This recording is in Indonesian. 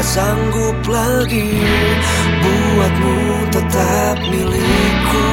Tak sanggup lagi buatmu tetap milikku.